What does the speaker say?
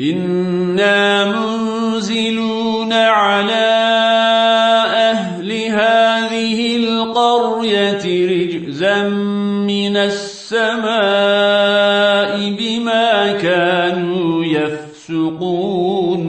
إنا منزلون على أهل هذه القرية رجزا من السماء بما كانوا يفسقون